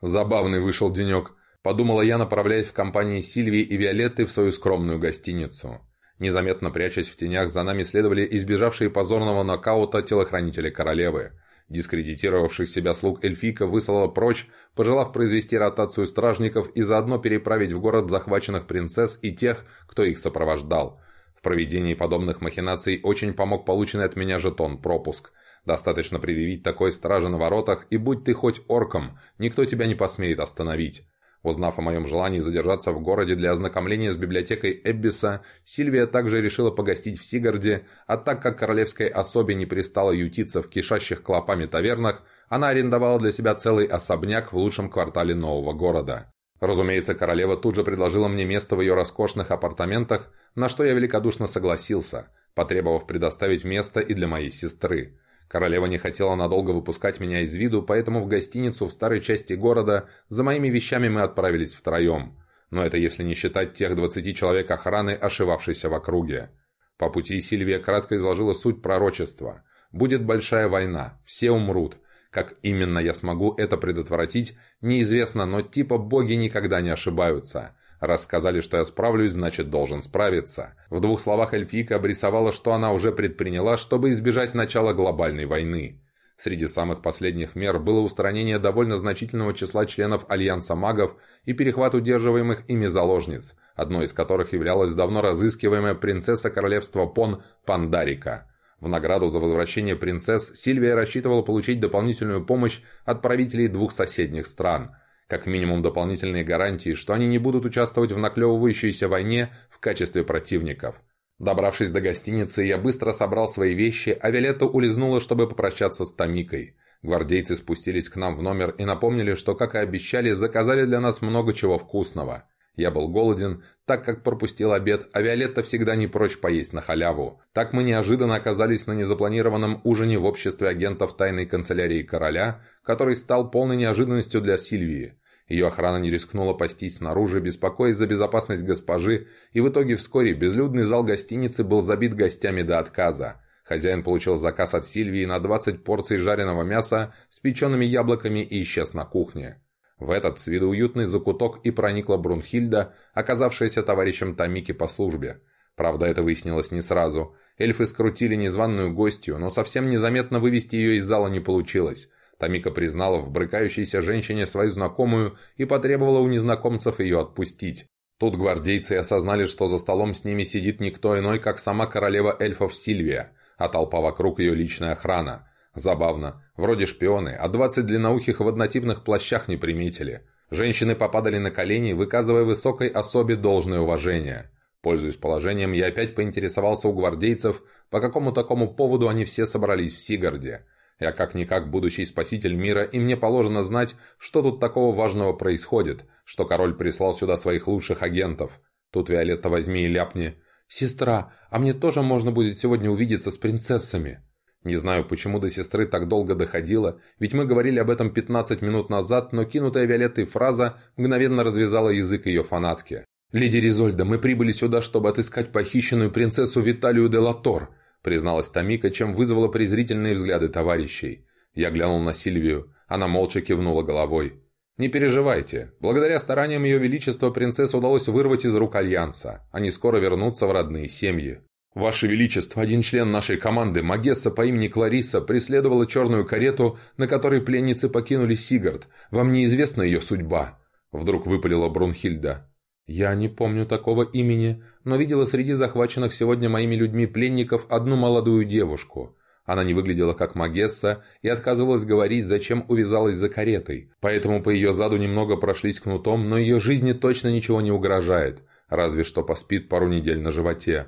Забавный вышел денек. Подумала я, направляясь в компании Сильвии и Виолетты в свою скромную гостиницу. Незаметно прячась в тенях, за нами следовали избежавшие позорного нокаута телохранители королевы. Дискредитировавших себя слуг эльфика выслала прочь, пожелав произвести ротацию стражников и заодно переправить в город захваченных принцесс и тех, кто их сопровождал. В проведении подобных махинаций очень помог полученный от меня жетон пропуск. Достаточно предъявить такой страже на воротах, и будь ты хоть орком, никто тебя не посмеет остановить. Узнав о моем желании задержаться в городе для ознакомления с библиотекой Эббиса, Сильвия также решила погостить в Сигарде, а так как королевской особе не пристало ютиться в кишащих клопами тавернах, она арендовала для себя целый особняк в лучшем квартале нового города. Разумеется, королева тут же предложила мне место в ее роскошных апартаментах, на что я великодушно согласился, потребовав предоставить место и для моей сестры. Королева не хотела надолго выпускать меня из виду, поэтому в гостиницу в старой части города за моими вещами мы отправились втроем. Но это если не считать тех 20 человек охраны, ошивавшейся в округе. По пути Сильвия кратко изложила суть пророчества. «Будет большая война, все умрут. Как именно я смогу это предотвратить, неизвестно, но типа боги никогда не ошибаются. Раз сказали, что я справлюсь, значит должен справиться. В двух словах эльфийка обрисовала, что она уже предприняла, чтобы избежать начала глобальной войны. Среди самых последних мер было устранение довольно значительного числа членов Альянса магов и перехват удерживаемых ими заложниц, одной из которых являлась давно разыскиваемая принцесса королевства Пон Пандарика. В награду за возвращение принцесс Сильвия рассчитывала получить дополнительную помощь от правителей двух соседних стран – как минимум дополнительные гарантии, что они не будут участвовать в наклевывающейся войне в качестве противников. Добравшись до гостиницы, я быстро собрал свои вещи, а Виолетта улизнула, чтобы попрощаться с Томикой. Гвардейцы спустились к нам в номер и напомнили, что, как и обещали, заказали для нас много чего вкусного. Я был голоден, так как пропустил обед, а Виолетта всегда не прочь поесть на халяву. Так мы неожиданно оказались на незапланированном ужине в обществе агентов тайной канцелярии короля, который стал полной неожиданностью для Сильвии. Ее охрана не рискнула пастись снаружи, беспокоясь за безопасность госпожи, и в итоге вскоре безлюдный зал гостиницы был забит гостями до отказа. Хозяин получил заказ от Сильвии на 20 порций жареного мяса с печеными яблоками и исчез на кухне. В этот с виду уютный закуток и проникла Брунхильда, оказавшаяся товарищем Тамики по службе. Правда, это выяснилось не сразу. Эльфы скрутили незваную гостью, но совсем незаметно вывести ее из зала не получилось. Тамика признала в брыкающейся женщине свою знакомую и потребовала у незнакомцев ее отпустить. Тут гвардейцы осознали, что за столом с ними сидит никто иной, как сама королева эльфов Сильвия, а толпа вокруг ее личная охрана. Забавно. Вроде шпионы, а двадцать длинноухих в однотипных плащах не приметили. Женщины попадали на колени, выказывая высокой особе должное уважение. Пользуясь положением, я опять поинтересовался у гвардейцев, по какому такому поводу они все собрались в Сигарде. Я как-никак будущий спаситель мира, и мне положено знать, что тут такого важного происходит, что король прислал сюда своих лучших агентов. Тут Виолетта возьми и ляпни. «Сестра, а мне тоже можно будет сегодня увидеться с принцессами?» Не знаю, почему до сестры так долго доходило, ведь мы говорили об этом 15 минут назад, но кинутая Виолеттой фраза мгновенно развязала язык ее фанатки. «Леди Ризольда, мы прибыли сюда, чтобы отыскать похищенную принцессу Виталию де Латор призналась Тамика, чем вызвала презрительные взгляды товарищей. Я глянул на Сильвию. Она молча кивнула головой. «Не переживайте. Благодаря стараниям Ее Величества принцессу удалось вырвать из рук Альянса. Они скоро вернутся в родные семьи». «Ваше Величество, один член нашей команды, Магесса по имени Клариса, преследовала черную карету, на которой пленницы покинули Сигард. Вам неизвестна ее судьба?» Вдруг выпалила Брунхильда. «Я не помню такого имени, но видела среди захваченных сегодня моими людьми пленников одну молодую девушку. Она не выглядела как Магесса и отказывалась говорить, зачем увязалась за каретой, поэтому по ее заду немного прошлись кнутом, но ее жизни точно ничего не угрожает, разве что поспит пару недель на животе.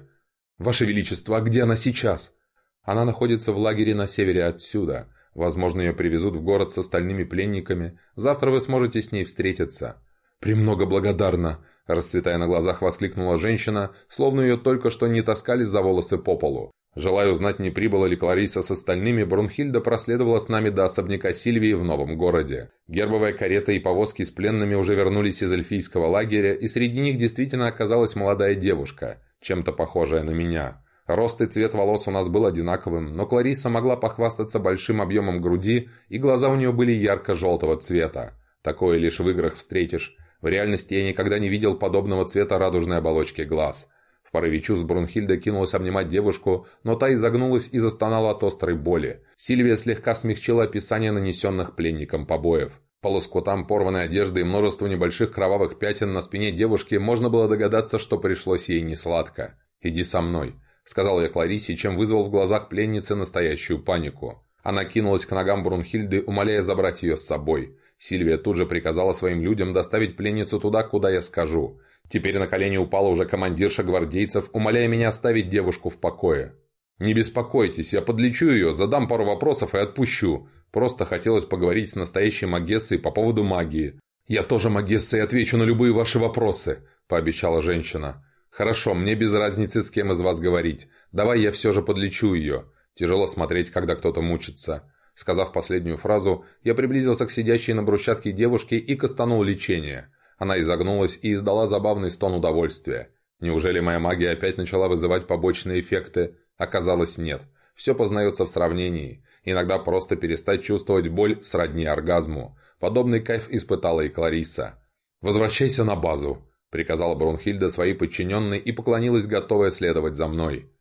«Ваше Величество, а где она сейчас?» «Она находится в лагере на севере отсюда. Возможно, ее привезут в город с остальными пленниками. Завтра вы сможете с ней встретиться». «Премного благодарна!» Расцветая на глазах, воскликнула женщина, словно ее только что не таскали за волосы по полу. Желая узнать, не прибыла ли Клариса с остальными, Брунхильда проследовала с нами до особняка Сильвии в новом городе. Гербовая карета и повозки с пленными уже вернулись из эльфийского лагеря, и среди них действительно оказалась молодая девушка, чем-то похожая на меня. Рост и цвет волос у нас был одинаковым, но Клариса могла похвастаться большим объемом груди, и глаза у нее были ярко-желтого цвета. Такое лишь в играх встретишь. В реальности я никогда не видел подобного цвета радужной оболочки глаз порыве чувств Брунхильда кинулась обнимать девушку, но та изогнулась и застонала от острой боли. Сильвия слегка смягчила описание нанесенных пленникам побоев. По лоскутам порванной одежды и множеству небольших кровавых пятен на спине девушки можно было догадаться, что пришлось ей несладко. «Иди со мной», — сказал я Кларисе, чем вызвал в глазах пленницы настоящую панику. Она кинулась к ногам Брунхильды, умоляя забрать ее с собой. Сильвия тут же приказала своим людям доставить пленницу туда, куда я скажу. Теперь на колени упала уже командирша гвардейцев, умоляя меня оставить девушку в покое. «Не беспокойтесь, я подлечу ее, задам пару вопросов и отпущу. Просто хотелось поговорить с настоящей Магессой по поводу магии». «Я тоже Магесса и отвечу на любые ваши вопросы», – пообещала женщина. «Хорошо, мне без разницы, с кем из вас говорить. Давай я все же подлечу ее. Тяжело смотреть, когда кто-то мучится». Сказав последнюю фразу, я приблизился к сидящей на брусчатке девушке и кастанул лечение. Она изогнулась и издала забавный стон удовольствия. Неужели моя магия опять начала вызывать побочные эффекты? Оказалось, нет. Все познается в сравнении. Иногда просто перестать чувствовать боль сродни оргазму. Подобный кайф испытала и Клариса. «Возвращайся на базу», — приказала Брунхильда своей подчиненной и поклонилась, готовая следовать за мной.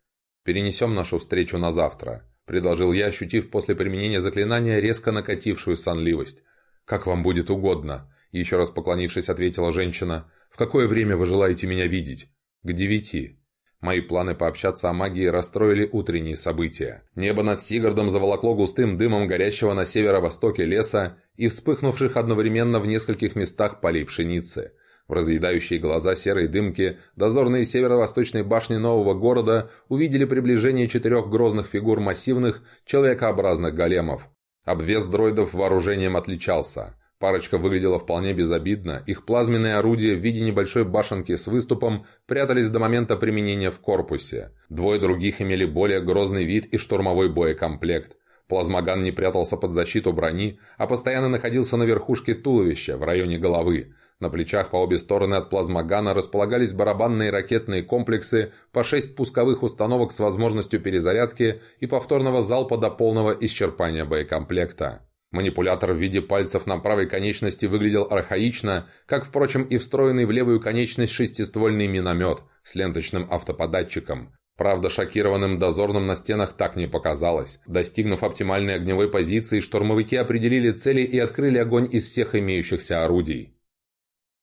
«Перенесем нашу встречу на завтра», — предложил я, ощутив после применения заклинания резко накатившую сонливость. «Как вам будет угодно», еще раз поклонившись, ответила женщина. «В какое время вы желаете меня видеть?» «К девяти». Мои планы пообщаться о магии расстроили утренние события. Небо над Сигардом заволокло густым дымом горящего на северо-востоке леса и вспыхнувших одновременно в нескольких местах полей пшеницы. В разъедающие глаза серой дымки дозорные северо-восточной башни нового города увидели приближение четырех грозных фигур массивных, человекообразных големов. Обвес дроидов вооружением отличался. Парочка выглядела вполне безобидно, их плазменные орудия в виде небольшой башенки с выступом прятались до момента применения в корпусе. Двое других имели более грозный вид и штурмовой боекомплект. Плазмоган не прятался под защиту брони, а постоянно находился на верхушке туловища, в районе головы. На плечах по обе стороны от плазмогана располагались барабанные ракетные комплексы, по шесть пусковых установок с возможностью перезарядки и повторного залпа до полного исчерпания боекомплекта. Манипулятор в виде пальцев на правой конечности выглядел архаично, как, впрочем, и встроенный в левую конечность шестиствольный миномет с ленточным автоподатчиком. Правда, шокированным дозорным на стенах так не показалось. Достигнув оптимальной огневой позиции, штурмовики определили цели и открыли огонь из всех имеющихся орудий.